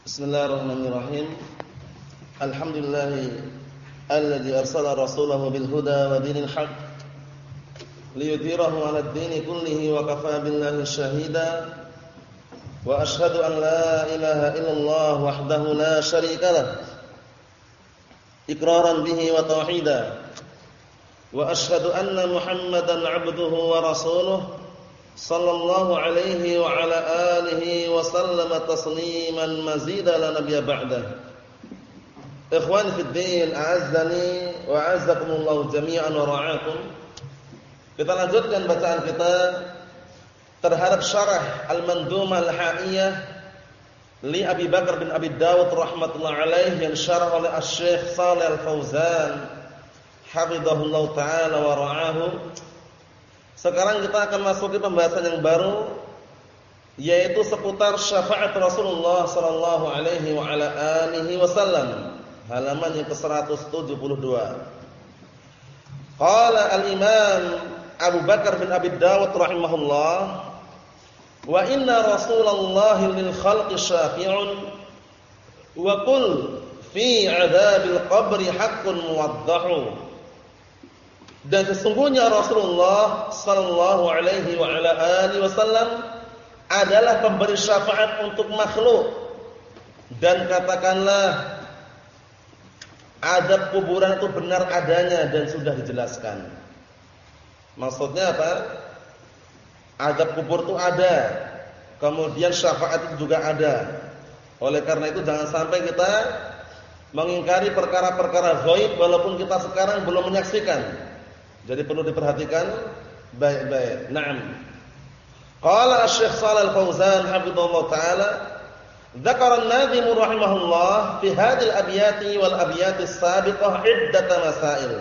Bismillahirrahmanirrahim. Alhamdulillah alladzi arsala rasulahu bil huda wa dinil haqq liyudhhirahu 'ala ad-din kullihi wa kafaa billahi shahida. Wa ashhadu an la ilaha illallah wahdahu la syarika lah. Iqraran bihi wa tauhida. Wa ashhadu anna Muhammadan 'abduhu wa rasuluhu sallallahu alaihi wa ala alihi wa sallama tasliman mazida la nabiyya ba'dah. Ikhwan fi din, a'azzani wa a'azzakumullah jami'an wa ra'akum. Kita lanjutkan bacaan kita terhadap syarah Al-Mandumah Al-Ha'iyah li Abi Bakar bin Abi Dawud rahmatullah alaih yang syarah oleh Asy-Syaikh Shalih Al-Fauzan hafizahullah taala wa ra'ahu sekarang kita akan masuk ke pembahasan yang baru yaitu seputar syafaat Rasulullah sallallahu alaihi wa ala alihi wasallam. Halaman yang ke-172. Qala al-Imam Abu Bakar bin Abi Dawud rahimahullah wa inna Rasulullah lil khalqi syafi'un wa qul fi 'adzabil qabri haqqun muwaddahu dan sesungguhnya Rasulullah sallallahu alaihi wa ala alihi wasallam adalah pemberi syafaat untuk makhluk. Dan katakanlah adab kuburan itu benar adanya dan sudah dijelaskan. Maksudnya apa? Adab kubur itu ada. Kemudian syafaat itu juga ada. Oleh karena itu jangan sampai kita mengingkari perkara-perkara ghaib walaupun kita sekarang belum menyaksikan. Jadi perlu diperhatikan baik-baik. Naam. Qala Asy-Syaikh Shalal Fauzan hafizallahu taala, dzakara an-Nazim rahimahullah fi hadhil abyati wal abyati as-sabiqah iddat masail.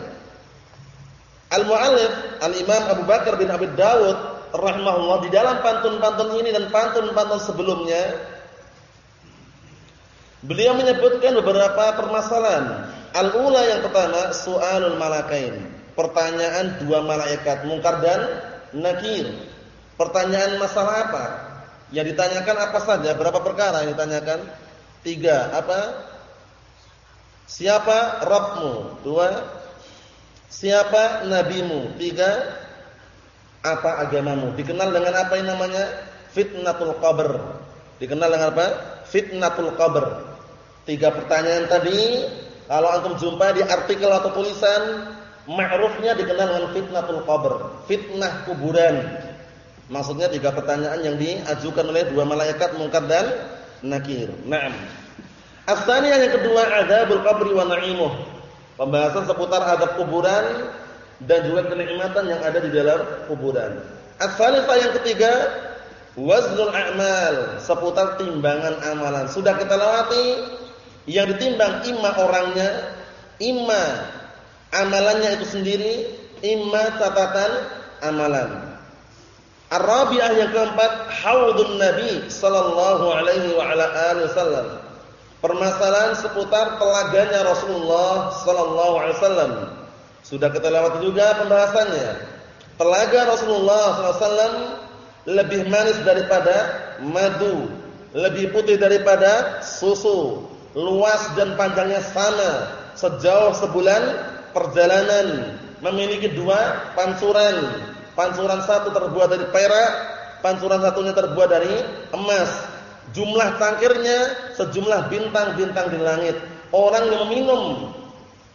Al-muallif Al-Imam Abu Bakar bin Abi Dawud rahimahullah di dalam pantun-pantun ini dan pantun-pantun sebelumnya beliau menyebutkan beberapa permasalahan. Al-ula yang pertama su'alul malakain pertanyaan dua malaikat mungkar dan nakir. Pertanyaan masalah apa? Yang ditanyakan apa saja? Berapa perkara yang ditanyakan? Tiga. Apa? Siapa Rabbmu? Dua. Siapa nabimu? Tiga. Apa agamamu? Dikenal dengan apa yang namanya? Fitnatul qabr. Dikenal dengan apa? Fitnatul qabr. Tiga pertanyaan tadi kalau antum jumpa di artikel atau tulisan Ma'rufnya dikenal dengan fitnatul qabr, fitnah kuburan. Maksudnya tiga pertanyaan yang diajukan oleh dua malaikat Munkar dan Nakir. Naam. Asalnya yang kedua adzabul qabri wa na'imuh. Pembahasan seputar adab kuburan dan juga kenikmatan yang ada di dalam kuburan. Asalnya yang ketiga waznul a'mal, seputar timbangan amalan. Sudah kita lewati yang ditimbang imma orangnya, imma amalannya itu sendiri imma catatan amalan. Ar-rabi'ah yang keempat haudun Nabi sallallahu alaihi wa ala alihi wasallam. Permasalahan seputar telaganya Rasulullah sallallahu alaihi wasallam. Sudah kita lewati juga pembahasannya. Telaga Rasulullah sallallahu alaihi wasallam lebih manis daripada madu, lebih putih daripada susu, luas dan panjangnya sama, sejauh sebulan perjalanan memiliki dua pancuran. Pancuran satu terbuat dari perak, pancuran satunya terbuat dari emas. Jumlah tangkirnya sejumlah bintang-bintang di langit. Orang yang meminum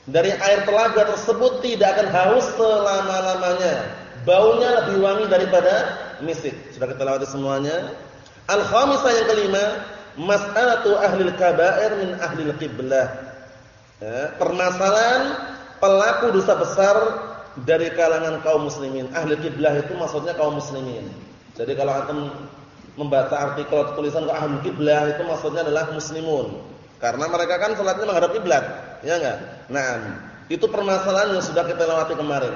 dari air telaga tersebut tidak akan haus selama-lamanya. Baunya lebih wangi daripada misik. Sudah kita lewati semuanya. Al-khamisah yang kelima, mas'alatu ahli kabair min ahli qiblah. Ya, permasalahan pelaku dosa besar dari kalangan kaum muslimin. Ahli kiblah itu maksudnya kaum muslimin. Jadi kalau antum membaca artikel atau tulisan ke ahli kiblah itu maksudnya adalah muslimun. Karena mereka kan salatnya menghadap kiblat, ya enggak? Nah, itu permasalahan yang sudah kita lewati kemarin.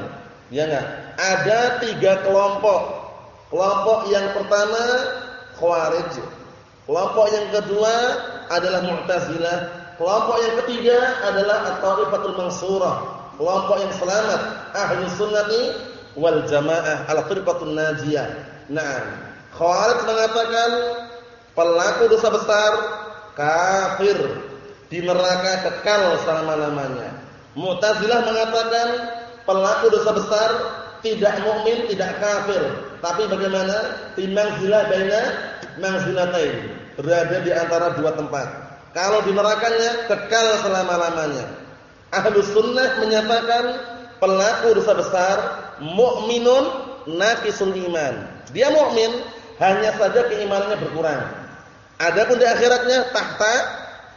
Ya enggak? Ada tiga kelompok. Kelompok yang pertama Khawarij. Kelompok yang kedua adalah Mu'tazilah. Kelompok yang ketiga adalah At-Taifatul Mansurah kelompok yang selamat ahli sunnati wal jamaah al firqatun najiyah. Nah, Khawarij mengatakan pelaku dosa besar kafir di neraka kekal selama-lamanya. Mu'tazilah mengatakan pelaku dosa besar tidak mukmin, tidak kafir, tapi bagaimana? Timbang zila baina manzilatain, berada di antara dua tempat. Kalau di nerakanya kekal selama-lamanya. Ahlus sunnah menyatakan pelaku dosa besar mukminun naqisul iman. Dia mukmin, hanya saja keimanannya berkurang. Adapun di akhiratnya tahta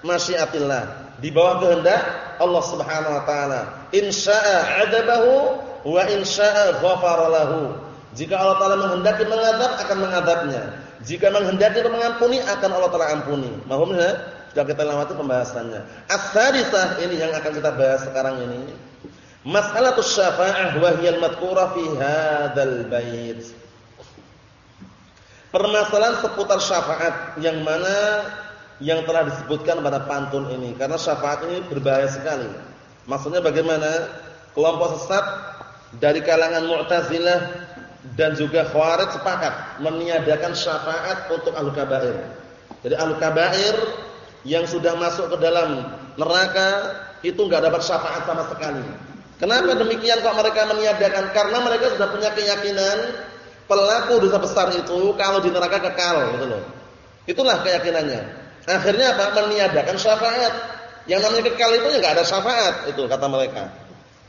masyiatillah, di bawah kehendak Allah Subhanahu wa taala. Insya'a 'adabahu wa insya'a ghafara lahu. Jika Allah taala menghendaki mengadab akan mengadabnya. Jika menghendaki mengampuni akan Allah taala ampuni. Mohon ya? Sudah kita lewati pembahasannya. As-sadisah ini yang akan kita bahas sekarang ini. Mas'alatus syafa'ah wa hiya al-madhkura fi hadzal bait. Permasalahan seputar syafaat yang mana yang telah disebutkan pada pantun ini karena syafaat ini berbahaya sekali. Maksudnya bagaimana? Kelompok sesat dari kalangan Mu'tazilah dan juga Khawarij sepakat meniadakan syafaat untuk ahlu kabair. Jadi ahlu kabair yang sudah masuk ke dalam neraka itu enggak dapat syafaat sama sekali. Kenapa demikian kok mereka meniadakan? Karena mereka sudah punya keyakinan pelaku dosa besar itu kalau di neraka kekal gitu loh. Itulah keyakinannya. Akhirnya apa? Meniadakan syafaat. Yang namanya kekal itu ya enggak ada syafaat itu kata mereka.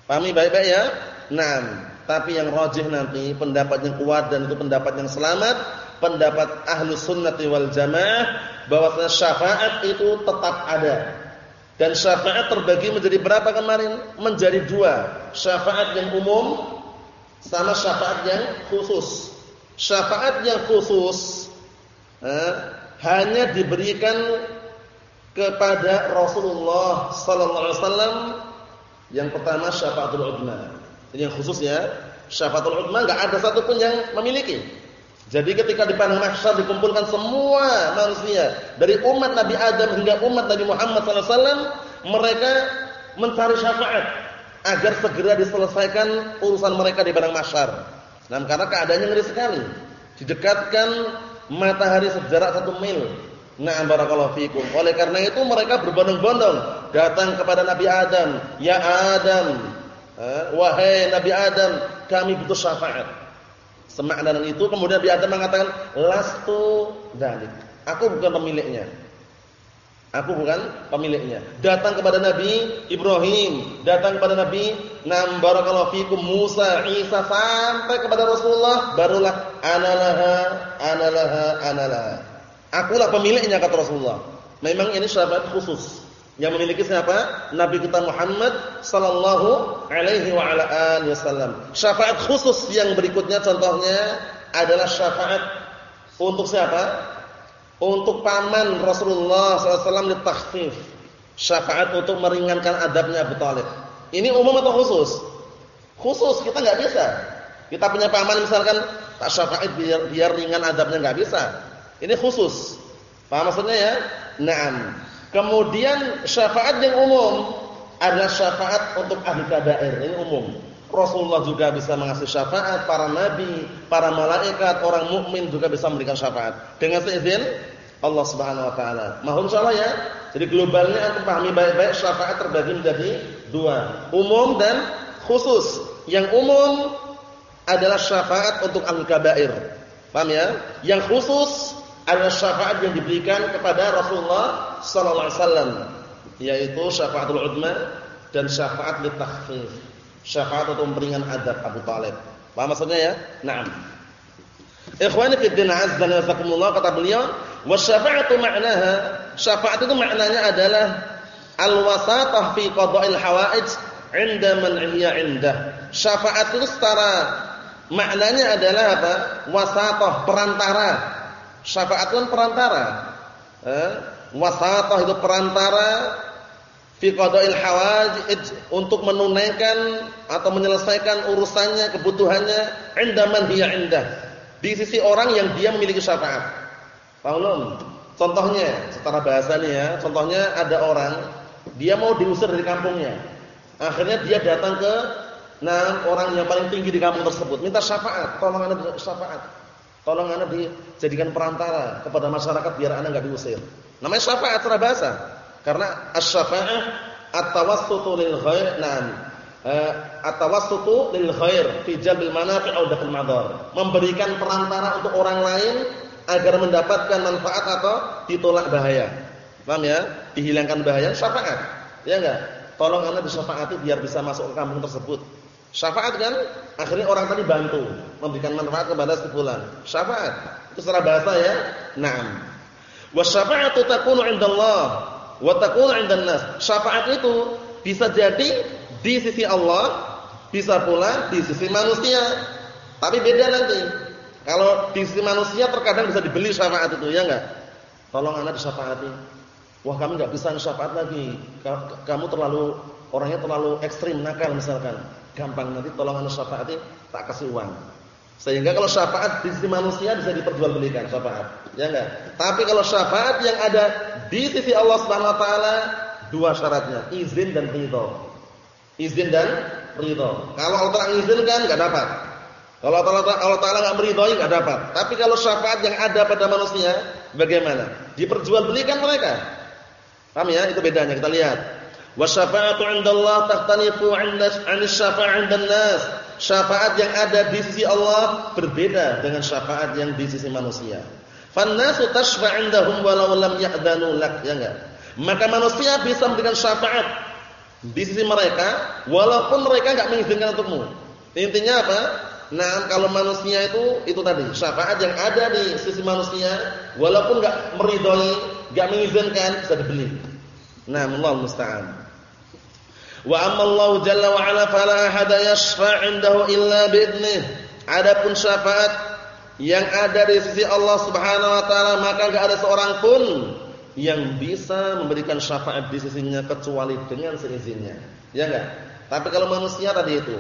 Pahami baik-baik ya? Nah, tapi yang rajih nanti pendapat yang kuat dan itu pendapat yang selamat, pendapat ahlu sunnati wal jamaah bahwasanya syafaat itu tetap ada. Dan syafaat terbagi menjadi berapa kemarin? Menjadi dua. Syafaat yang umum sama syafaat yang khusus. Syafaat yang khusus eh, hanya diberikan kepada Rasulullah sallallahu alaihi wasallam yang pertama syafaatul udma. Ini yang khusus ya. Syafaatul udma enggak ada satupun yang memiliki. Jadi ketika di padang mahsyar dikumpulkan semua manusia dari umat Nabi Adam hingga umat Nabi Muhammad wasallam, mereka mencari syafaat agar segera diselesaikan urusan mereka di padang mahsyar. Nah, karena keadaannya ngeri sekali. Didekatkan matahari sejarak satu mil. Na'am barakallahu fikum. Oleh karena itu mereka berbondong-bondong datang kepada Nabi Adam, "Ya Adam, wahai Nabi Adam, kami butuh syafaat." Semakna dengan itu kemudian Nabi Adam mengatakan, "Lastu dzalik." Aku bukan pemiliknya. Aku bukan pemiliknya. Datang kepada Nabi Ibrahim, datang kepada Nabi Nam barakallahu fikum Musa, Isa sampai kepada Rasulullah barulah analaha analaha analaha. Akulah pemiliknya kata Rasulullah. Memang ini syafaat khusus yang memiliki siapa? Nabi kita Muhammad sallallahu alaihi wasallam. Syafaat khusus yang berikutnya contohnya adalah syafaat untuk siapa? untuk paman Rasulullah SAW ditakhfif syafaat untuk meringankan adabnya Abu Talib ini umum atau khusus? khusus, kita nggak bisa kita punya paman misalkan tak syafaat biar, biar ringan adabnya nggak bisa ini khusus paham maksudnya ya? naam kemudian syafaat yang umum adalah syafaat untuk ahli kabair ini umum Rasulullah juga bisa mengasih syafaat, para nabi, para malaikat, orang mukmin juga bisa memberikan syafaat. Dengan seizin Allah Subhanahu wa taala. Mohon insyaallah ya. Jadi globalnya antum pahami baik-baik syafaat terbagi menjadi dua, umum dan khusus. Yang umum adalah syafaat untuk ahli kabair. Paham ya? Yang khusus adalah syafaat yang diberikan kepada Rasulullah sallallahu alaihi wasallam, yaitu syafaatul udma dan syafaat litakhfif. Syafaat untuk memperingan adab Abu Talib. Paham maksudnya ya? Naam. Ikhwani fi din azza wa jalla kata beliau, "Wasyafa'atu ma'naha" Syafaat itu maknanya adalah al-wasatah fi qada'il hawaij 'inda man 'iya 'indah. Syafaat itu secara maknanya adalah apa? Wasatah, perantara. Syafaat itu perantara. Eh? Wasatah itu perantara fi qada'il hawaij untuk menunaikan atau menyelesaikan urusannya, kebutuhannya 'inda man hiya 'indah di sisi orang yang dia memiliki syafaat. Paham Contohnya, secara bahasa nih ya, contohnya ada orang dia mau diusir dari kampungnya. Akhirnya dia datang ke nah orang yang paling tinggi di kampung tersebut, minta syafaat, tolong Anda syafaat. Tolong Anda dijadikan perantara kepada masyarakat biar Anda enggak diusir. Namanya syafaat secara bahasa. Karena asy-syafa'ah at-tawassutu lil ghair. Naam. Uh, at-tawassutu lil ghair fi jalbil manafi' aw daf'il madar. Memberikan perantara untuk orang lain agar mendapatkan manfaat atau ditolak bahaya. Paham ya? Dihilangkan bahaya syafaat. Ya enggak? Tolong Anda disyafaati biar bisa masuk ke kampung tersebut. Syafaat kan akhirnya orang tadi bantu memberikan manfaat kepada si fulan. Syafaat. Itu secara bahasa ya. Naam. Wa syafa'atu takunu 'inda Allah wa takunu 'inda nas. Syafaat itu bisa jadi di sisi Allah, bisa pula di sisi manusia. Tapi beda nanti. Kalau di sisi manusia terkadang bisa dibeli syafaat itu, ya enggak? Tolong anak disyafaati. Wah, kami enggak bisa syafaat lagi. Kamu terlalu orangnya terlalu ekstrim nakal misalkan. Gampang nanti tolong anak syafaati, tak kasih uang. Sehingga kalau syafaat di sisi manusia bisa diperjualbelikan syafaat, ya enggak? Tapi kalau syafaat yang ada di sisi Allah Subhanahu wa taala dua syaratnya, izin dan ridho. Izin dan ridho. Kalau Allah Taala izinkan enggak dapat. Kalau Allah Allah Taala enggak meridhoi enggak dapat. Tapi kalau syafaat yang ada pada manusia bagaimana? Diperjualbelikan mereka. Paham ya? Itu bedanya kita lihat. Wasyafa'atu 'indallah tahtanifu 'inda 'an syafa'ah 'indan nas. Syafaat yang ada di sisi Allah berbeda dengan syafaat yang di sisi manusia. Fannasu tashfa' 'indahum walau lam ya'danu lak, ya enggak? Maka manusia bisa memberikan syafaat di sisi mereka walaupun mereka enggak mengizinkan untukmu. Intinya apa? Nah, kalau manusia itu itu tadi, syafaat yang ada di sisi manusia walaupun enggak meridhoi, enggak mengizinkan bisa dibeli. Nah, Allah musta'an. Wa amma Allah jalla wa ala fala ahada yashfa' 'indahu illa bi'idnih. Adapun syafaat yang ada di sisi Allah Subhanahu wa taala maka enggak ada seorang pun yang bisa memberikan syafaat di sisinya kecuali dengan seizinnya. Ya enggak? Tapi kalau manusia tadi itu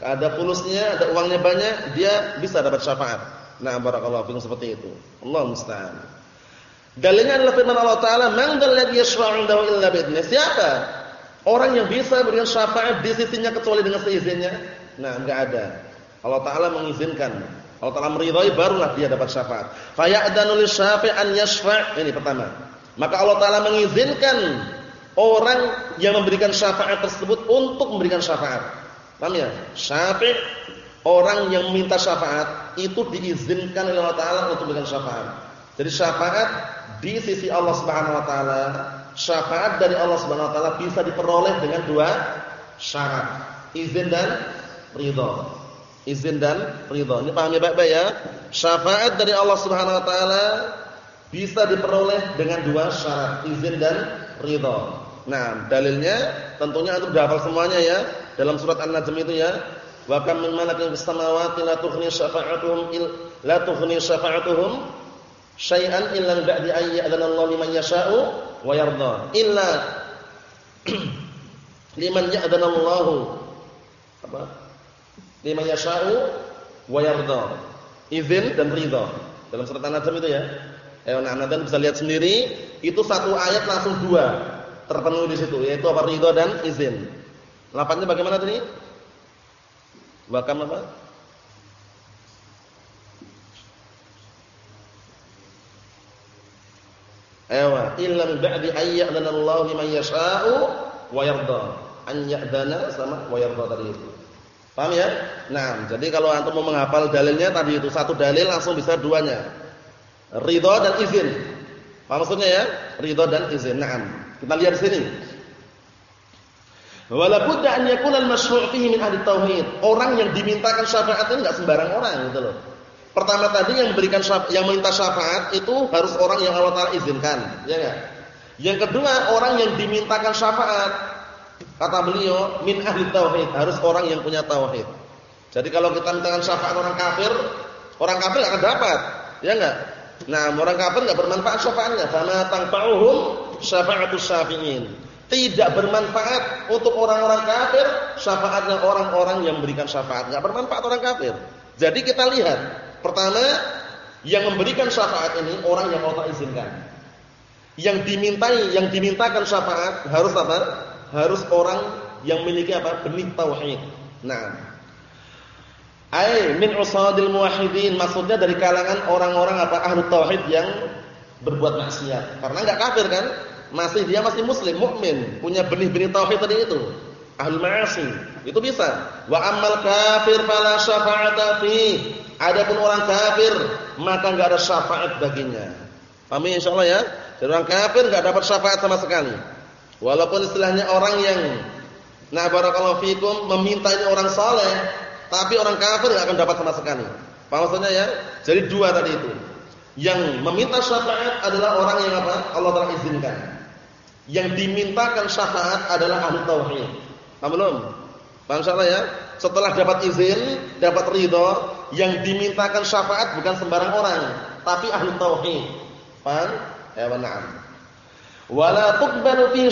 ada fulusnya, ada uangnya banyak, dia bisa dapat syafaat. Nah, barakallahu fikum seperti itu. Allah musta'an. Dalilnya adalah firman Allah Taala, "Man dzalladzi yashfa'u 'indahu illa bi'idzni." Siapa? Orang yang bisa berikan syafaat di sisinya kecuali dengan seizinnya? Nah, enggak ada. Allah Taala mengizinkan. Allah Taala meridhai barulah dia dapat syafaat. Fa ya'danu lisyafi' an yashfa'. Ini pertama. Maka Allah Taala mengizinkan orang yang memberikan syafaat tersebut untuk memberikan syafaat. Paham ya? Syafi' orang yang minta syafaat itu diizinkan oleh Allah Taala untuk memberikan syafaat. Jadi syafaat di sisi Allah Subhanahu wa taala, syafaat dari Allah Subhanahu wa taala bisa diperoleh dengan dua syarat, izin dan ridha. Izin dan ridha. Ini pahami baik-baik ya? Syafaat dari Allah Subhanahu wa taala bisa diperoleh dengan dua syarat, izin dan ridha. Nah, dalilnya tentunya antum hafal semuanya ya. Dalam surat An-Najm itu ya, wa kam min malakin fis samawati la tughni syafa'atuhum la tughni syafa'atuhum syai'an illa ba'di Allah liman yasha'u wa yarda. Illa liman ya'dana Allah apa? Liman yasha'u wa yarda. Izin dan ridha. Dalam surat An-Najm itu ya. Ayo nah, Anda bisa lihat sendiri, itu satu ayat langsung dua terpenuhi di situ, yaitu apa ridha dan izin. Lapatnya bagaimana tadi? Wakam apa? Ewa, illa min ba'di ayyadana Allah liman yasha'u wa yarda. An ya'dana sama wa yarda tadi itu. Paham ya? Nah, jadi kalau antum mau menghafal dalilnya tadi itu satu dalil langsung bisa duanya. Ridha dan izin. Paham maksudnya ya? Ridha dan izin. Naam. Kita lihat sini. Wala budda an yakuna al-masyru' fihi min ahli tauhid. Orang yang dimintakan syafaat itu enggak sembarang orang gitu loh. Pertama tadi yang memberikan yang meminta syafaat itu harus orang yang Allah Taala izinkan, ya enggak? Yang kedua, orang yang dimintakan syafaat kata beliau min ahli tauhid, harus orang yang punya tauhid. Jadi kalau kita mintakan syafaat orang kafir, orang kafir enggak akan dapat, ya enggak? Nah, orang kafir enggak bermanfaat syafaatnya, karena tanfa'uhum syafa'atus syafi'in tidak bermanfaat untuk orang-orang kafir syafaatnya orang-orang yang memberikan syafaat enggak bermanfaat orang kafir jadi kita lihat pertama yang memberikan syafaat ini orang yang Allah izinkan yang dimintai yang dimintakan syafaat harus apa harus orang yang memiliki apa benih tauhid nah ai min usadil muwahhidin maksudnya dari kalangan orang-orang apa ahlu tauhid yang berbuat maksiat. Karena enggak kafir kan? Masih dia masih muslim, mukmin, punya benih-benih tauhid tadi itu. Ahlul ma'asi. Itu bisa. Wa ammal kafir fala syafa'ata. Adapun orang kafir, maka enggak ada syafaat baginya. Paham ya insyaallah ya? Jadi orang kafir enggak dapat syafaat sama sekali. Walaupun istilahnya orang yang nah barakallahu fikum meminta ini orang saleh, tapi orang kafir enggak akan dapat sama sekali. Paham maksudnya ya? Jadi dua tadi itu. Yang meminta syafaat adalah orang yang apa? Allah telah izinkan. Yang dimintakan syafaat adalah ahli tauhid. Paham belum? Paham salah ya? Setelah dapat izin, dapat ridho, yang dimintakan syafaat bukan sembarang orang, tapi ahli tauhid. Paham? Ya na'am. Wala tuqbalu fi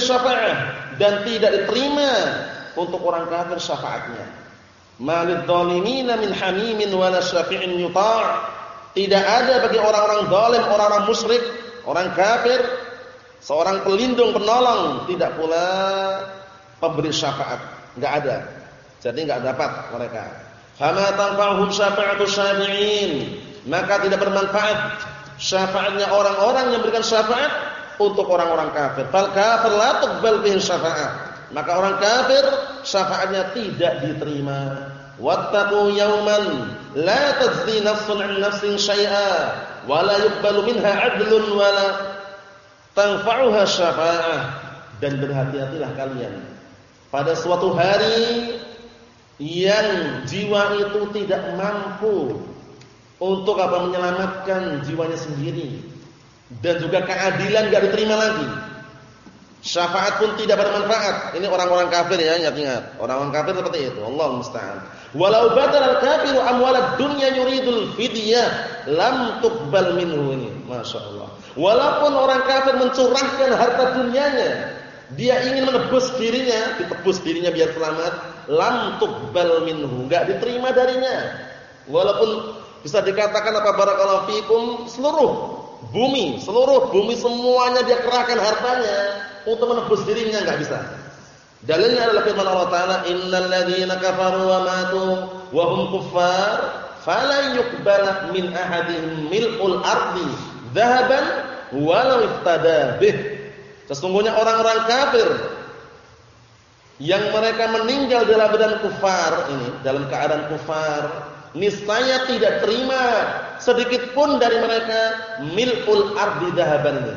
dan tidak diterima untuk orang kafir syafaatnya. Malid dhalimina min hamimin wala syafi'in yuta'. Tidak ada bagi orang-orang zalim, orang-orang musyrik, orang kafir seorang pelindung penolong, tidak pula pemberi syafaat. Enggak ada. Jadi enggak dapat mereka. Fama tanfa'uhum syafa'atu syafi'in. Maka tidak bermanfaat syafaatnya orang-orang yang memberikan syafaat untuk orang-orang kafir. Fal kafir la tuqbal bihi syafa'ah. Maka orang kafir syafaatnya tidak diterima. Wattaqu yawman la tajzi nafsun 'an nafsin syai'a wa la yuqbalu minha 'adlun wa la tanfa'uha syafa'ah. Dan berhati-hatilah kalian pada suatu hari yang jiwa itu tidak mampu untuk apa menyelamatkan jiwanya sendiri dan juga keadilan enggak diterima lagi. Syafaat pun tidak bermanfaat. Ini orang-orang kafir ya, ingat-ingat. Orang-orang kafir seperti itu. Allah musta'an. Walau batal al-kafiru amwalad dunya yuridul fidyah lam tuqbal minhu ini. Masyaallah. Walaupun orang kafir mencurahkan harta dunianya, dia ingin menebus dirinya, ditebus dirinya biar selamat, lam tuqbal minhu, enggak diterima darinya. Walaupun bisa dikatakan apa barakallahu fikum seluruh bumi, seluruh bumi semuanya dia kerahkan hartanya untuk menebus dirinya enggak bisa. Dalilnya adalah firman Allah Taala, "Innal ladzina kafaru wa matu wa hum kuffar, fala yuqbal min ahadihim mil'ul ardi dzahaban walau iftada bih." Sesungguhnya orang-orang kafir yang mereka meninggal dalam badan kufar ini, dalam keadaan kufar, niscaya tidak terima sedikit pun dari mereka mil'ul ardi dahaban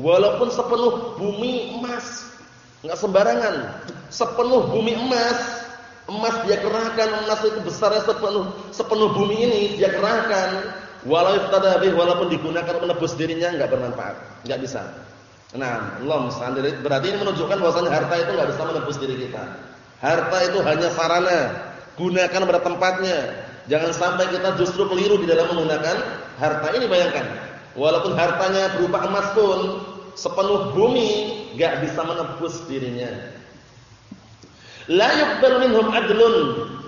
Walaupun sepenuh bumi emas, enggak sembarangan. Sepenuh bumi emas, emas dia kerahkan, emas itu besarnya sepenuh sepenuh bumi ini dia kerahkan. Walau iftadabih walaupun digunakan menebus dirinya enggak bermanfaat, enggak bisa. Nah, Allah berarti ini menunjukkan bahwasanya harta itu enggak bisa menebus diri kita. Harta itu hanya sarana, gunakan pada tempatnya. Jangan sampai kita justru keliru di dalam menggunakan harta ini bayangkan. Walaupun hartanya berupa emas pun sepenuh bumi enggak bisa menebus dirinya. La yuqbal minhum adlun,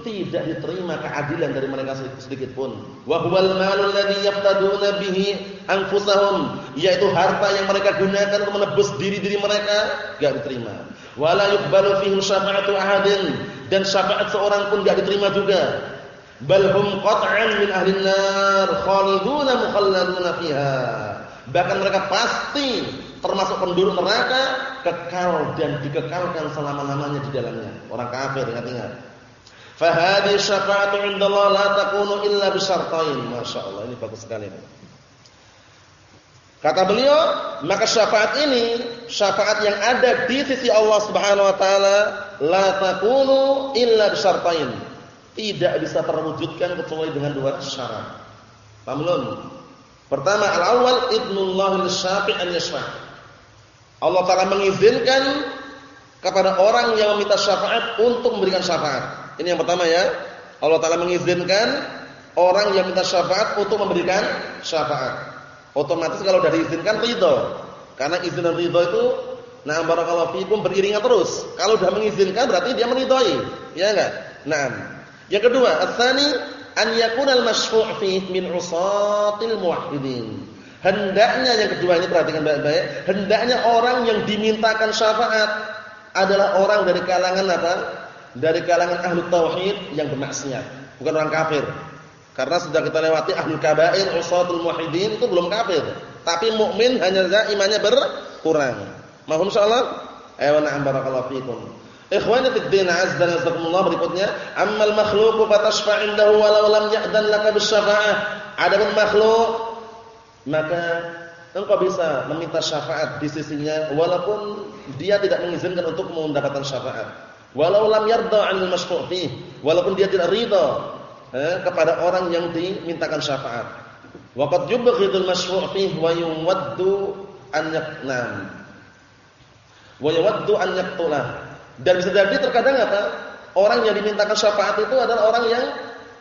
tidak diterima keadilan dari mereka sedikit pun. Wa huwal malul ladzi yaftaduna bihi anfusahum, yaitu harta yang mereka gunakan untuk menebus diri-diri mereka, enggak diterima. Wala yuqbalu fihi syafa'atu ahadin, dan syafaat seorang pun enggak diterima juga bal hum qat'an min ahli nar khaliduna mukhalladuna fiha bahkan mereka pasti termasuk penduduk neraka kekal dan dikekalkan selama-lamanya di dalamnya orang kafir ingat-ingat fa hadhihi syafa'atu 'inda Allah la takunu illa bi syartain masyaallah ini bagus sekali ini kata beliau maka syafaat ini syafaat yang ada di sisi Allah Subhanahu wa taala la takunu illa bi syartain tidak bisa terwujudkan kecuali dengan dua syarat. Paham belum? Pertama, al-awwal idnullah lisyafi' an yashfa'. Allah Taala mengizinkan kepada orang yang meminta syafaat untuk memberikan syafaat. Ini yang pertama ya. Allah Taala mengizinkan orang yang minta syafaat untuk memberikan syafaat. Otomatis kalau sudah diizinkan ridho. Karena izin dan ridho itu nah barakallahu fikum beriringan terus. Kalau sudah mengizinkan berarti dia meridhoi. Ya enggak? Nah, yang kedua, ats-tsani an yakuna al-masyfu' fi min usatil muwahhidin. Hendaknya yang kedua ini perhatikan baik-baik, hendaknya orang yang dimintakan syafaat adalah orang dari kalangan apa? Dari kalangan ahlu tauhid yang bermaksiat, bukan orang kafir. Karena sudah kita lewati ahlu kabair, usatul muwahhidin itu belum kafir. Tapi mukmin hanya saja imannya berkurang. Mohon insyaallah. Ayo na'am barakallahu fikum. Ikhwani fid din azza wa jalla berikutnya, ammal makhluqu fatashfa' indahu walau lam ya'dan laka bisyafa'ah. Adapun makhluk maka engkau bisa meminta syafaat di sisinya walaupun dia tidak mengizinkan untuk mendapatkan syafaat. Walau lam yarda 'anil masyfu' walaupun dia tidak ridha eh, kepada orang yang dimintakan syafaat. Wa qad yubghidul masyfu' wa yuwaddu an yaqnam. Wa yuwaddu an. Dan bisa jadi terkadang apa? Orang yang dimintakan syafaat itu adalah orang yang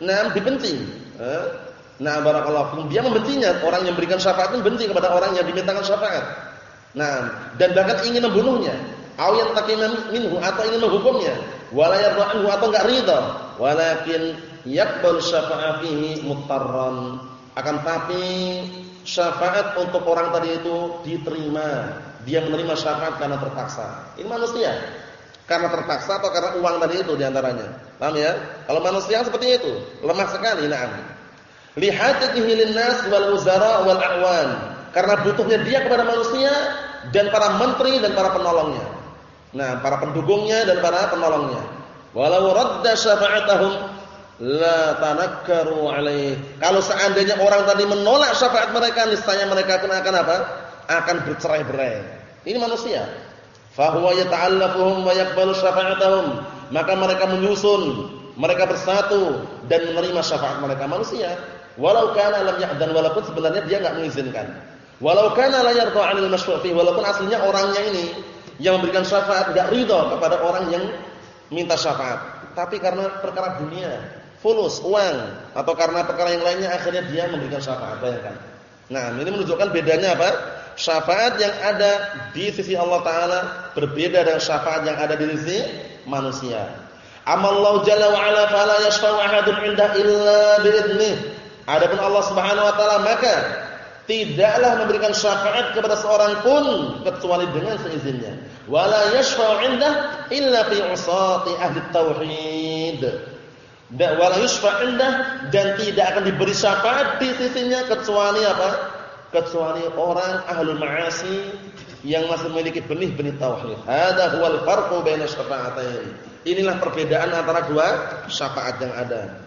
nah dibenci. Nah, barakallahu fikum. Dia membencinya. Orang yang memberikan syafaat itu benci kepada orang yang dimintakan syafaat. Nah, dan bahkan ingin membunuhnya. Aw yantaqima minhu atau ingin menghukumnya. Wala yarda atau enggak ridha. Walakin yaqbal syafa'ah fihi mutarran. Akan tapi syafaat untuk orang tadi itu diterima. Dia menerima syafaat karena terpaksa. Ini manusia karena terpaksa atau karena uang tadi itu di antaranya. Paham ya? Kalau manusia seperti itu, lemah sekali, na'am. Lihajatihi linnas wal uzara wal a'wan. Karena butuhnya dia kepada manusia dan para menteri dan para penolongnya. Nah, para pendukungnya dan para penolongnya. Walau radda syafa'atahum la tanakkaru alaih. Kalau seandainya orang tadi menolak syafaat mereka, niscaya mereka pun akan apa? Akan bercerai-berai. Ini manusia fahuwa yata'allafuhum wa yaqbalu syafa'atahum maka mereka menyusun mereka bersatu dan menerima syafaat mereka manusia walau kana lam ya'dan walaupun sebenarnya dia enggak mengizinkan walau kana la yarda 'anil masyru'i walaupun aslinya orangnya ini yang memberikan syafaat enggak ridha kepada orang yang minta syafaat tapi karena perkara dunia fulus uang atau karena perkara yang lainnya akhirnya dia memberikan syafaat bayangkan nah ini menunjukkan bedanya apa syafaat yang ada di sisi Allah taala berbeda dengan syafaat yang ada di sisi manusia. Amallahu jalla wa ala fala yashfa'u ahadun 'inda illa bi'idnih. Adapun Allah Subhanahu wa taala maka tidaklah memberikan syafaat kepada seorang pun kecuali dengan seizinnya. Wala yashfa'u 'inda illa fi 'usati ahli tauhid. Dan wala yashfa'u 'inda dan tidak akan diberi syafaat di sisinya kecuali apa? kecuali orang ahlul ma'asi yang masih memiliki benih-benih tauhid. Hada huwal farqu baina syafa'atain. Inilah perbedaan antara dua syafaat yang ada.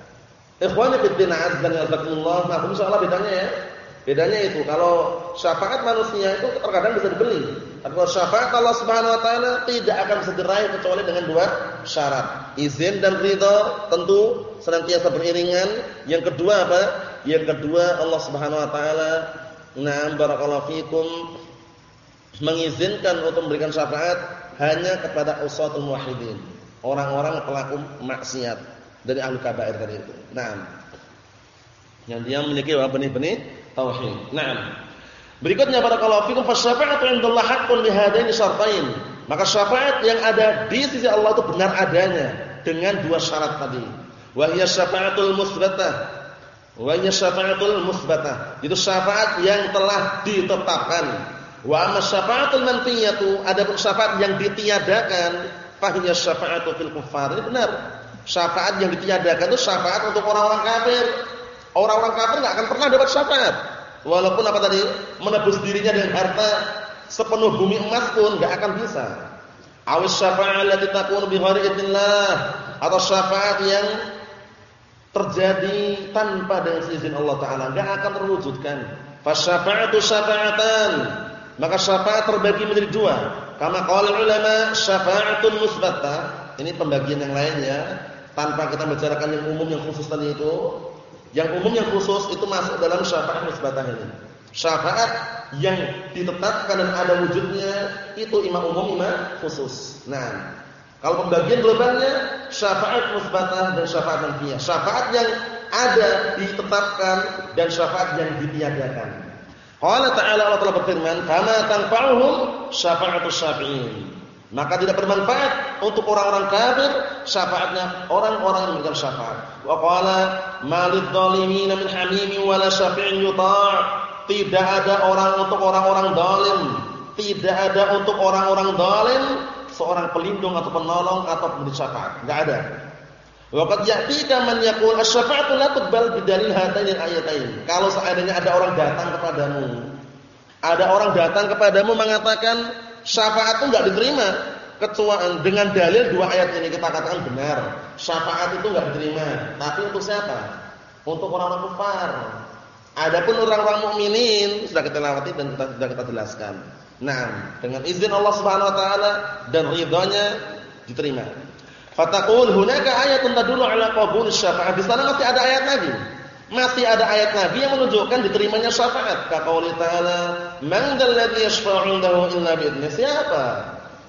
Ikhwani din azza wa jalla, nah insyaallah bedanya ya. Bedanya itu kalau syafaat manusia itu terkadang bisa dibeli. Tapi kalau syafaat Allah Subhanahu wa taala tidak akan diraih kecuali dengan dua syarat. Izin dan ridha tentu senantiasa beriringan. Yang kedua apa? Yang kedua Allah Subhanahu wa taala Nah, barakallahu fikum mengizinkan untuk memberikan syafaat hanya kepada usatul muwahhidin, orang-orang pelaku maksiat dari ahli kabair tadi itu. Nah, yang dia memiliki benih-benih tauhid. Nah, berikutnya barakallahu fikum fasyafa'atu indallah haqqun li hadaini syartain. Maka syafaat yang ada di sisi Allah itu benar adanya dengan dua syarat tadi. Wa hiya syafa'atul musbatah Wa syafa'atul musbatah. Itu syafaat yang telah ditetapkan. Wa amma syafa'atul manfiyatu, adapun syafaat yang ditiadakan, fahiya syafa'atu fil kuffar. Ini benar. Syafaat yang ditiadakan itu syafaat untuk orang-orang kafir. Orang-orang kafir enggak akan pernah dapat syafaat. Walaupun apa tadi? Menebus dirinya dengan harta sepenuh bumi emas pun enggak akan bisa. Awis syafa'at allati takunu bi ghairi atau syafaat yang terjadi tanpa dengan izin Allah taala enggak akan terwujudkan. Fasyafa'atu syafa'atan. Maka syafaat terbagi menjadi dua. Kama qala ulama syafa'atun musbatah. Ini pembagian yang lainnya tanpa kita bicarakan yang umum yang khusus tadi itu. Yang umum yang khusus itu masuk dalam syafaat musbatah ini. Syafaat yang ditetapkan dan ada wujudnya itu imam umum, imam khusus. Nah, kalau pembagian globalnya syafaat musbatah dan syafaat manfiyah. Syafaat yang ada ditetapkan dan syafaat yang ditiadakan. Allah Ta'ala Allah telah berfirman, "Kama tanfa'uhum syafa'atus syafi'in." Maka tidak bermanfaat untuk orang-orang kafir syafaatnya orang-orang yang memberikan syafaat. Wa qala malid dhalimin min hamimin wala syafi'in yuta'. Tidak ada orang untuk orang-orang zalim, tidak ada untuk orang-orang zalim seorang pelindung atau penolong atau pemberi syafaat. Enggak ada. Waqad ya'tika man yaqul asy-syafa'atu la tuqbal bidalil hataini ayatain. Kalau seandainya ada orang datang kepadamu Ada orang datang kepadamu mengatakan syafaat itu enggak diterima kecuali dengan dalil dua ayat ini kita katakan benar. Syafaat itu enggak diterima. Tapi untuk siapa? Untuk orang-orang kafir. Adapun orang-orang mukminin sudah kita lewati dan sudah kita jelaskan. Nah, dengan izin Allah Subhanahu wa taala dan ridhonya diterima. Fataqul hunaka ayatun tadullu ala qabul syafaat. Di sana masih ada ayat lagi. Masih ada ayat Nabi yang menunjukkan diterimanya syafaat. Kaqouli ta'ala, "Man dzalladzi yashfa'u 'indahu illa bi'idzni?" Siapa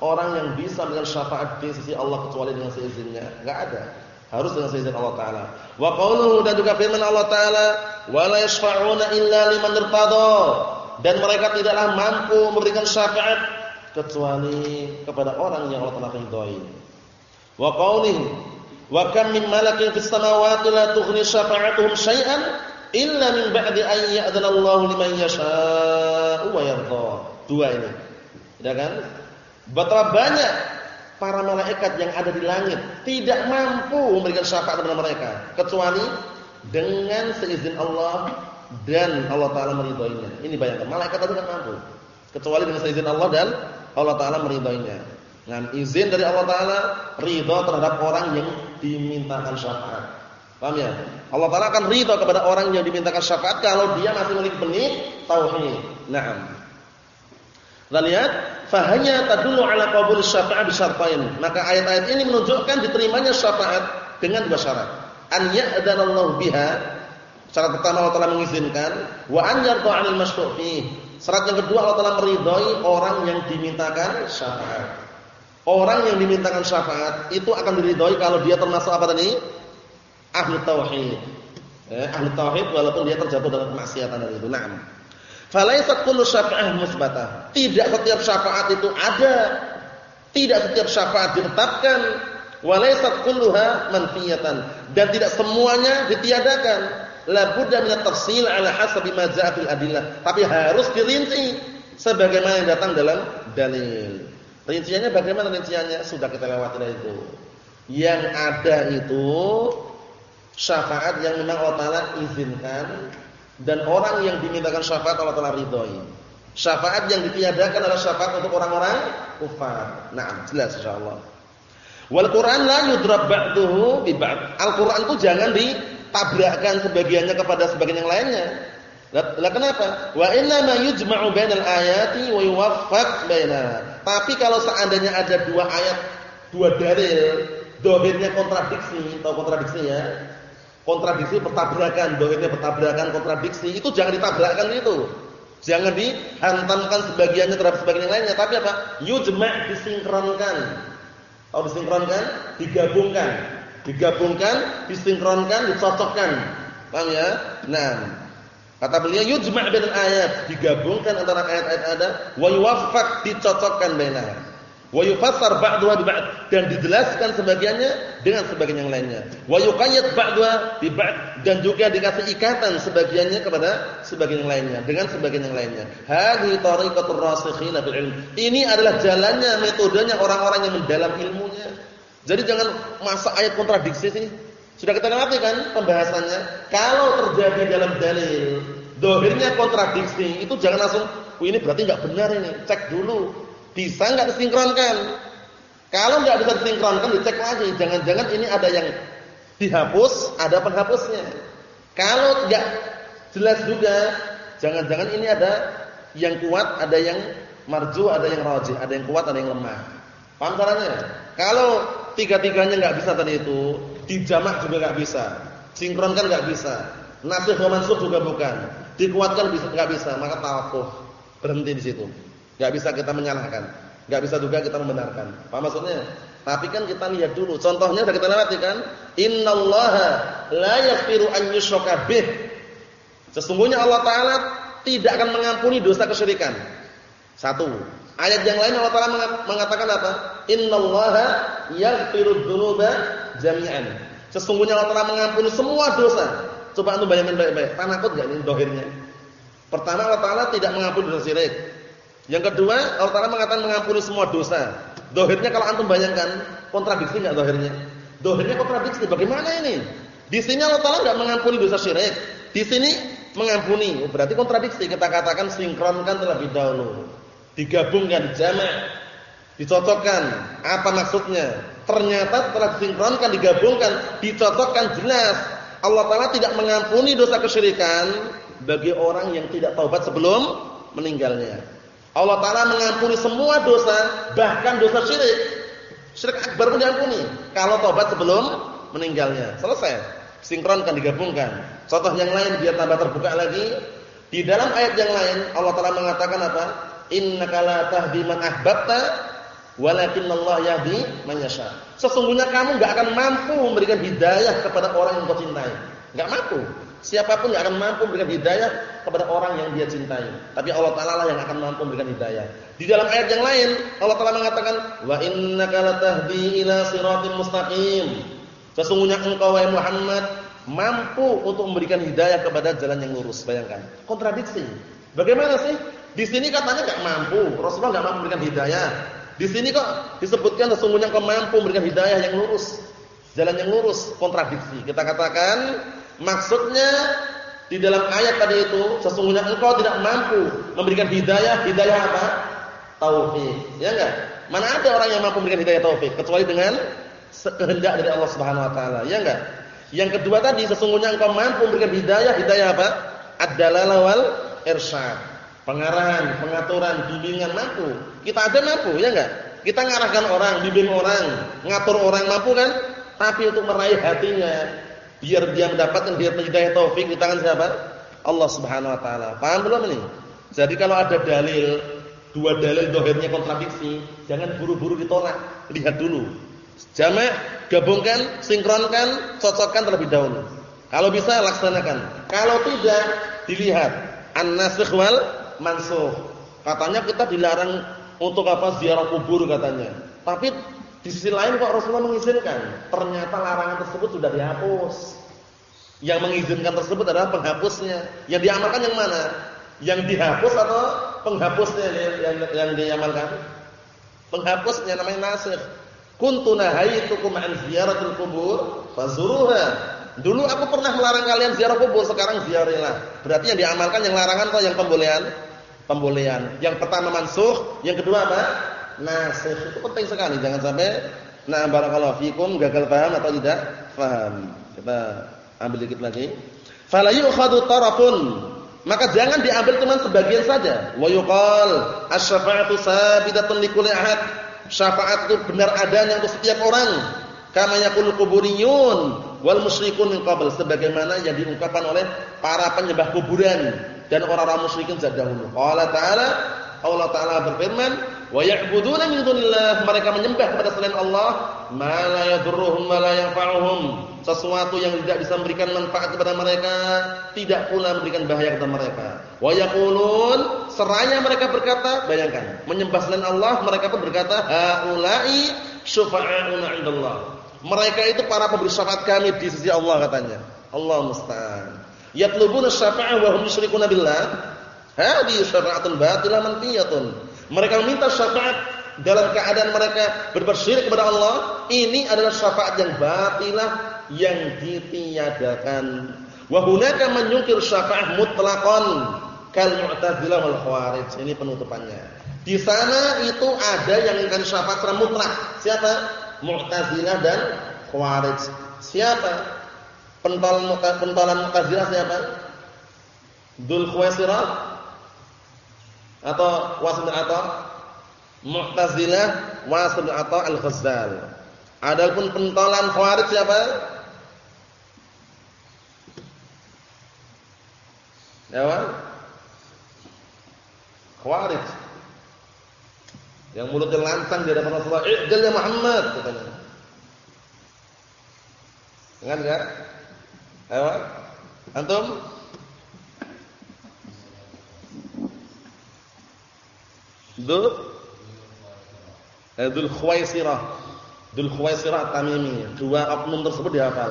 orang yang bisa dengan syafaat di sisi Allah kecuali dengan seizinnya? Enggak ada. Harus dengan seizin Allah taala. Wa qauluhu dan juga firman Allah taala, "Wa la yashfa'una illa liman irtada." Dan mereka tidaklah mampu memberikan syafaat kecuali kepada orang yang Allah telah ridhoi. Wa qaulihi, "Wa kam min malakin fis samawati la tughni syafa'atuhum syai'an illa min ba'di an ya'dhana Allahu liman yasha'u wa yarda." Dua ini. Ya kan? Betapa banyak para malaikat yang ada di langit tidak mampu memberikan syafaat kepada mereka kecuali dengan seizin Allah dan Allah taala meridhoinya. Ini bayangkan malaikat itu tidak mampu kecuali dengan seizin Allah dan Allah taala meridhoinya. Dengan izin dari Allah taala ridho terhadap orang yang dimintakan syafaat. Paham ya? Allah taala akan ridho kepada orang yang dimintakan syafaat kalau dia masih memiliki benih tauhid. Naam. Kita lihat fahanya tadullu ala qabul syafa'ah bisyartain. Maka ayat-ayat ini menunjukkan diterimanya syafaat dengan dua syarat. An ya'danallahu biha. Syarat pertama Allah Taala mengizinkan wa an yarda 'anil masyru' Syarat yang kedua Allah Taala meridhai orang yang dimintakan syafaat. Orang yang dimintakan syafaat itu akan diridhai kalau dia termasuk apa tadi? Ahli tauhid. Eh, ahli tauhid walaupun dia terjatuh dalam kemaksiatan itu. Naam. Falaisat kullu syafa'ah musbatah. Tidak setiap syafaat itu ada. Tidak setiap syafaat ditetapkan. Walaisat kulluha manfiyatan. Dan tidak semuanya ditiadakan. La budda min at-tafsil ala hasabi ma adillah. Tapi harus dirinci sebagaimana yang datang dalam dalil. Rinciannya bagaimana rinciannya? Sudah kita lewati itu. Yang ada itu syafaat yang memang Allah Taala izinkan dan orang yang dimintakan syafaat Allah Taala ridhoi. Syafaat yang ditiadakan adalah syafaat untuk orang-orang kufar. Nah, jelas insyaallah. Wal Quran la yudrab ba'duhu bi. Al-Qur'an itu jangan ditabrakkan sebagiannya kepada sebagian yang lainnya. Lah kenapa? Wa inna ma yujma'u bainal ayati wa yuwaffaq bainaha. Tapi kalau seandainya ada dua ayat, dua dalil, dohirnya kontradiksi, tahu kontradiksinya? kontradiksi bertabrakan, dohirnya bertabrakan, kontradiksi, itu jangan ditabrakkan itu. Jangan dihantamkan sebagiannya terhadap sebagian yang lainnya, tapi apa? Yujma' disinkronkan. Atau disinkronkan, digabungkan. Digabungkan, disinkronkan, dicocokkan. Paham ya? Nah, kata beliau yujma' bainal ayat, digabungkan antara ayat-ayat ada, wa dicocokkan bainaha. Wa yufassar ba'daha bi ba'd dan dijelaskan sebagiannya dengan sebagian yang lainnya. Wa yuqayyad ba'daha bi dan juga dikasih ikatan sebagiannya kepada sebagian yang lainnya dengan sebagian yang lainnya. Hadhi tariqatur rasikhina fil ilm. Ini adalah jalannya metodenya orang-orang yang mendalam ilmunya. Jadi jangan masa ayat kontradiksi sih. Sudah kita lewati kan pembahasannya. Kalau terjadi dalam dalil dohirnya kontradiksi itu jangan langsung, ini berarti enggak benar ini. Cek dulu bisa nggak disinkronkan? Kalau nggak bisa disinkronkan, dicek lagi. Jangan-jangan ini ada yang dihapus, ada penghapusnya. Kalau nggak jelas juga, jangan-jangan ini ada yang kuat, ada yang marju, ada yang rajih, ada yang kuat, ada yang lemah. Paham? Kalau tiga-tiganya nggak bisa tadi itu, dijamak juga nggak bisa, sinkronkan nggak bisa, nasih wa mansub juga bukan, dikuatkan bisa nggak bisa, maka tawafuh berhenti di situ. Gak bisa kita menyalahkan. Gak bisa juga kita membenarkan. Apa maksudnya? Tapi kan kita lihat dulu. Contohnya sudah kita lewati kan? Innallaha la yaghfiru an yushraka bih. Sesungguhnya Allah taala tidak akan mengampuni dosa kesyirikan. Satu. Ayat yang lain Allah taala mengatakan apa? Innallaha yaghfiru dzunuba jami'an. Sesungguhnya Allah taala mengampuni semua dosa. Coba antum bayangin baik-baik. Takut enggak ini dohirnya? Pertama Allah taala tidak mengampuni dosa syirik. Yang kedua, Allah Taala mengatakan mengampuni semua dosa. Dohirnya kalau antum bayangkan, kontradiksi enggak dohirnya? Dohirnya kontradiksi. Bagaimana ini? Di sini Allah Taala enggak mengampuni dosa syirik. Di sini mengampuni. Oh, berarti kontradiksi kita katakan sinkronkan terlebih dahulu. Digabungkan jamak, dicocokkan. Apa maksudnya? Ternyata setelah disinkronkan, digabungkan, dicocokkan jelas. Allah Taala tidak mengampuni dosa kesyirikan bagi orang yang tidak taubat sebelum meninggalnya. Allah Taala mengampuni semua dosa, bahkan dosa syirik. Syirik akbar pun diampuni kalau taubat sebelum meninggalnya. Selesai. Sinkronkan, digabungkan. Contoh yang lain biar tambah terbuka lagi. Di dalam ayat yang lain Allah Taala mengatakan apa? Innaka la tahdi man ahbabta walakin Allah yahdi man yasha. Sesungguhnya kamu enggak akan mampu memberikan hidayah kepada orang yang kau cintai. Enggak mampu. Siapa pun enggak akan mampu memberikan hidayah kepada orang yang dia cintai. Tapi Allah Taala lah yang akan mampu memberikan hidayah. Di dalam ayat yang lain Allah Taala mengatakan wa innaka latahdi ila siratim mustaqim. Sesungguhnya engkau wahai Muhammad mampu untuk memberikan hidayah kepada jalan yang lurus. Bayangkan, kontradiksi. Bagaimana sih? Di sini katanya enggak mampu, Rasulullah enggak mampu memberikan hidayah. Di sini kok disebutkan sesungguhnya engkau mampu memberikan hidayah yang lurus. Jalan yang lurus, kontradiksi. Kita katakan maksudnya di dalam ayat tadi itu sesungguhnya engkau tidak mampu memberikan hidayah, hidayah apa? Taufik. Ya enggak? Mana ada orang yang mampu memberikan hidayah taufik kecuali dengan kehendak dari Allah Subhanahu wa taala. Ya enggak? Yang kedua tadi sesungguhnya engkau mampu memberikan hidayah, hidayah apa? Ad-dalalah wal irsyad. Pengarahan, pengaturan, bimbingan mampu. Kita ada mampu, ya enggak? Kita ngarahkan orang, bimbing orang, ngatur orang mampu kan? Tapi untuk meraih hatinya, biar dia mendapatkan dia hidayah taufik di tangan siapa? Allah Subhanahu wa taala. Paham belum ini? Jadi kalau ada dalil, dua dalil dohirnya kontradiksi, jangan buru-buru ditolak. Lihat dulu Jamak, gabungkan, sinkronkan, cocokkan terlebih dahulu. Kalau bisa laksanakan. Kalau tidak, dilihat an-nasikh wal mansukh. Katanya kita dilarang untuk apa ziarah kubur katanya. Tapi di sisi lain kok Rasulullah mengizinkan. Ternyata larangan tersebut sudah dihapus. Yang mengizinkan tersebut adalah penghapusnya. Yang diamalkan yang mana? Yang dihapus atau penghapusnya yang, yang, yang diamalkan? Penghapusnya namanya nasikh. Kuntu nahaitukum an ziyaratil kubur fazuruha. Dulu aku pernah melarang kalian ziarah kubur, sekarang ziarilah. Berarti yang diamalkan yang larangan atau yang pembolehan? Pembolehan. Yang pertama mansuh, yang kedua apa? Nasikh. Itu penting sekali, jangan sampai nah barakallahu fikum gagal paham atau tidak paham. Kita ambil dikit lagi. Fala yu'khadhu tarafun. Maka jangan diambil cuma sebagian saja. Wa yuqal asy-syafa'atu sabidatun likulli ahad syafaat itu benar adanya untuk setiap orang. Kama yaqul kuburiyun wal musyrikun min qabl sebagaimana yang diungkapkan oleh para penyembah kuburan dan orang-orang musyrikin dahulu. Allah Ta'ala Allah Ta'ala berfirman, "Wa ya'buduna min dunillah." Mereka menyembah kepada selain Allah, ma la yadurruhum wa. Sesuatu yang tidak bisa memberikan manfaat kepada mereka, tidak pula memberikan bahaya kepada mereka. Wa yaqulun, seraya mereka berkata, bayangkan, menyembah selain Allah, mereka pun berkata, "Haula'i syufa'auna 'indallah." Mereka itu para pemberi syafaat kami di sisi Allah katanya. Allah musta'an. Yatlubuna syafa'ah wa hum yusyrikuna billah. Hadi syafa'atun batilah manfiyatun. Mereka meminta syafaat dalam keadaan mereka berbuat syirik kepada Allah, ini adalah syafaat yang batilah yang ditiadakan. Wa hunaka man yunkir syafa'ah mutlaqan kal mu'tazilah wal khawarij. Ini penutupannya. Di sana itu ada yang ingkar syafaat secara mutlak. Siapa? Mu'tazilah dan khawarij. Siapa? Pentolan pentolan Mu'tazilah siapa? Dzul Khuwaisirah atau Wasil atau Mu'tazilah Wasil atau Al-Ghazzal. Adapun pentolan Khawarij siapa? Ya, Khawarij. Yang mulutnya lantang di hadapan Rasulullah, "Ijal ya Muhammad," katanya. Ingat enggak? Ayo. Antum? Dul eh, Dul Khuwaisirah. Dul Khuwaisirah Tamimi. Dua oknum tersebut dihafal.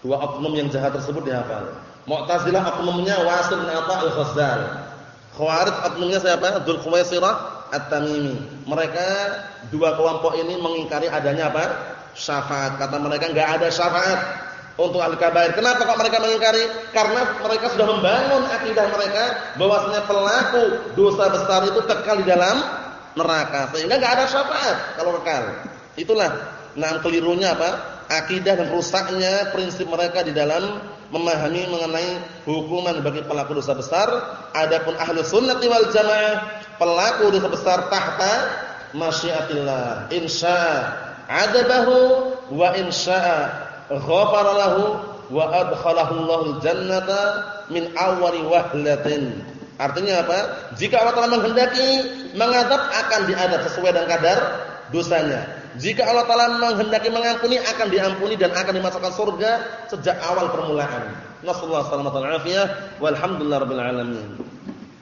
Dua oknum yang jahat tersebut dihafal. Mu'tazilah oknumnya Wasil bin Atha Al-Ghazzal. Khawarij oknumnya siapa? Dul Khuwaisirah At-Tamimi. Mereka dua kelompok ini mengingkari adanya apa? Syafaat. Kata mereka enggak ada syafaat. Untuk ahli kabair. Kenapa kok mereka mengingkari? Karena mereka sudah membangun akidah mereka bahwasanya pelaku dosa besar itu kekal di dalam neraka. Sehingga enggak ada syafaat kalau kekal. Itulah nah kelirunya apa? Akidah dan rusaknya prinsip mereka di dalam memahami mengenai hukuman bagi pelaku dosa besar. Adapun ahli sunnati wal jamaah pelaku dosa besar tahta masyiatillah. Insya'a adabahu wa insya'a ghafara lahu wa adkhalahu Allahul jannata min awwali wahlatin. Artinya apa? Jika Allah Taala menghendaki mengadab akan diadab sesuai dengan kadar dosanya. Jika Allah Taala menghendaki mengampuni akan diampuni dan akan dimasukkan surga sejak awal permulaan. Nasallahu alaihi wasallam walhamdulillahirabbil alamin.